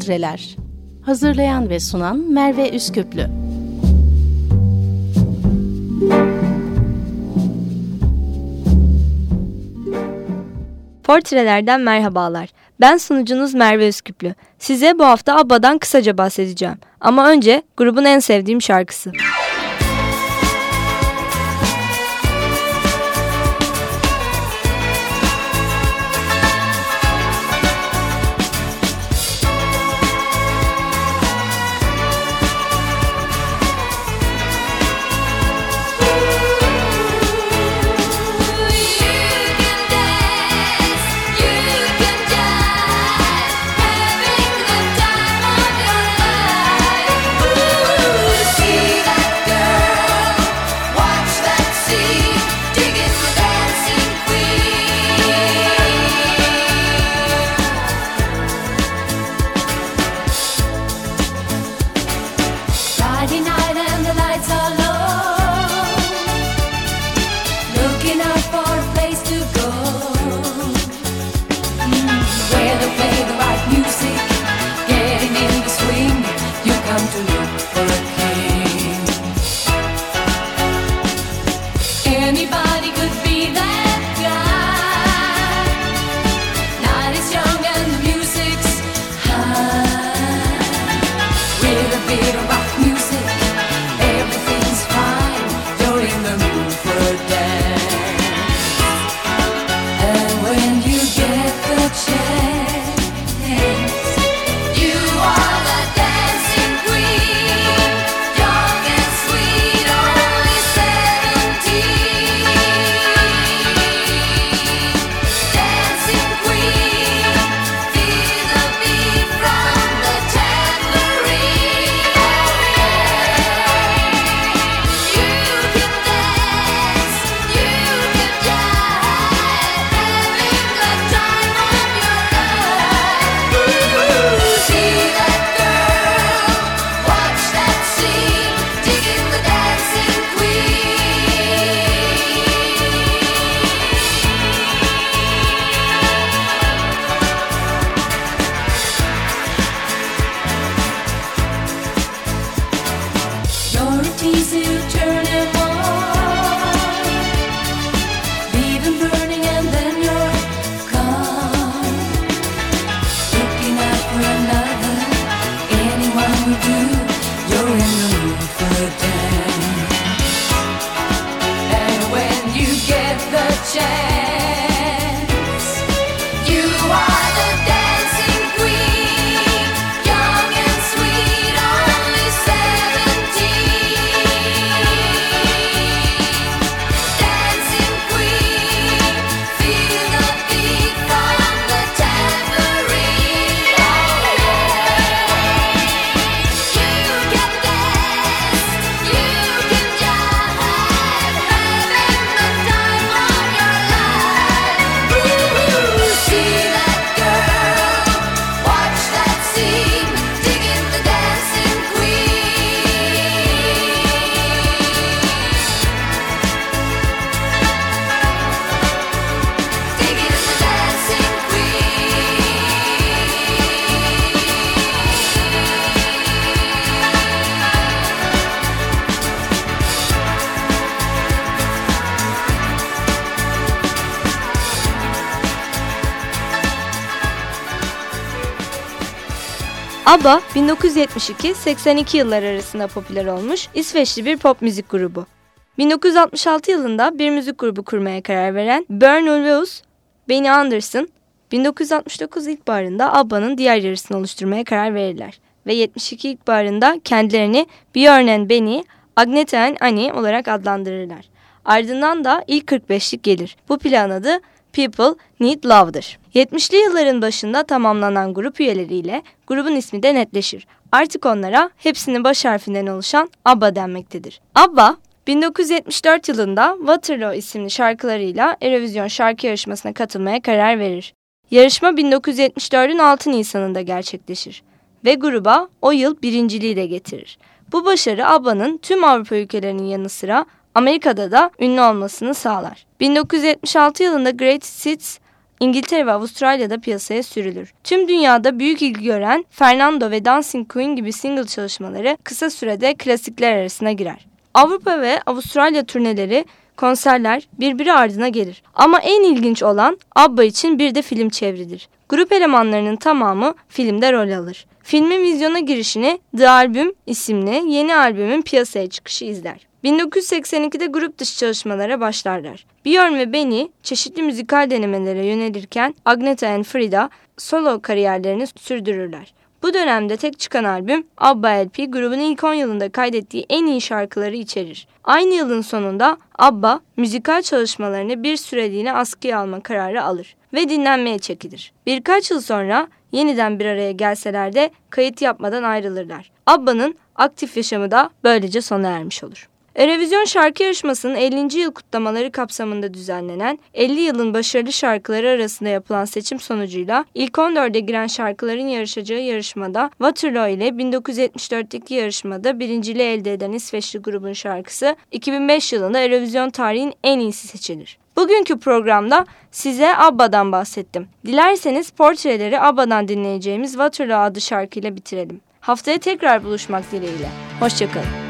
Portreler Hazırlayan ve sunan Merve Üsküplü Portrelerden merhabalar. Ben sunucunuz Merve Üsküplü. Size bu hafta ABBA'dan kısaca bahsedeceğim. Ama önce grubun en sevdiğim şarkısı. Ordinary ABBA 1972-82 yıllar arasında popüler olmuş İsveçli bir pop müzik grubu. 1966 yılında bir müzik grubu kurmaya karar veren Björn Ulvaeus, Benny Andersson, 1969 ilkbaharında ABBA'nın diğer yarısını oluşturmaya karar verirler ve 72 ilkbaharında kendilerini Björn Benny, Agneta and Annie olarak adlandırırlar. Ardından da ilk 45'lik gelir. Bu plan adı People Need Love'dır. 70'li yılların başında tamamlanan grup üyeleriyle grubun ismi de netleşir. Artık onlara hepsinin baş harfinden oluşan ABBA denmektedir. ABBA 1974 yılında Waterloo isimli şarkılarıyla Eurovision şarkı yarışmasına katılmaya karar verir. Yarışma 1974'ün 6 Nisan'ında gerçekleşir ve gruba o yıl birinciliği de getirir. Bu başarı ABBA'nın tüm Avrupa ülkelerinin yanı sıra Amerika'da da ünlü olmasını sağlar. 1976 yılında Great Hits İngiltere ve Avustralya'da piyasaya sürülür. Tüm dünyada büyük ilgi gören Fernando ve Dancing Queen gibi single çalışmaları kısa sürede klasikler arasına girer. Avrupa ve Avustralya turneleri konserler birbiri ardına gelir. Ama en ilginç olan ABBA için bir de film çevrilir. Grup elemanlarının tamamı filmde rol alır. Filmin vizyona girişini The Album isimli yeni albümün piyasaya çıkışı izler. 1982'de grup dışı çalışmalara başlarlar. Björn ve Benny çeşitli müzikal denemelere yönelirken Agneta ve Frida solo kariyerlerini sürdürürler. Bu dönemde tek çıkan albüm ABBA LP grubun ilk 10 yılında kaydettiği en iyi şarkıları içerir. Aynı yılın sonunda ABBA müzikal çalışmalarını bir süreliğine askıya alma kararı alır ve dinlenmeye çekilir. Birkaç yıl sonra yeniden bir araya gelseler de kayıt yapmadan ayrılırlar. ABBA'nın aktif yaşamı da böylece sona ermiş olur. Erevizyon şarkı yarışmasının 50. yıl kutlamaları kapsamında düzenlenen 50 yılın başarılı şarkıları arasında yapılan seçim sonucuyla ilk 14'e giren şarkıların yarışacağı yarışmada Waterloo ile 1974'teki yarışmada birinciliği elde eden İsveçli grubun şarkısı 2005 yılında Erevizyon tarihinin en iyisi seçilir. Bugünkü programda size ABBA'dan bahsettim. Dilerseniz portreleri ABBA'dan dinleyeceğimiz Waterloo adlı şarkıyla bitirelim. Haftaya tekrar buluşmak dileğiyle. Hoşçakalın.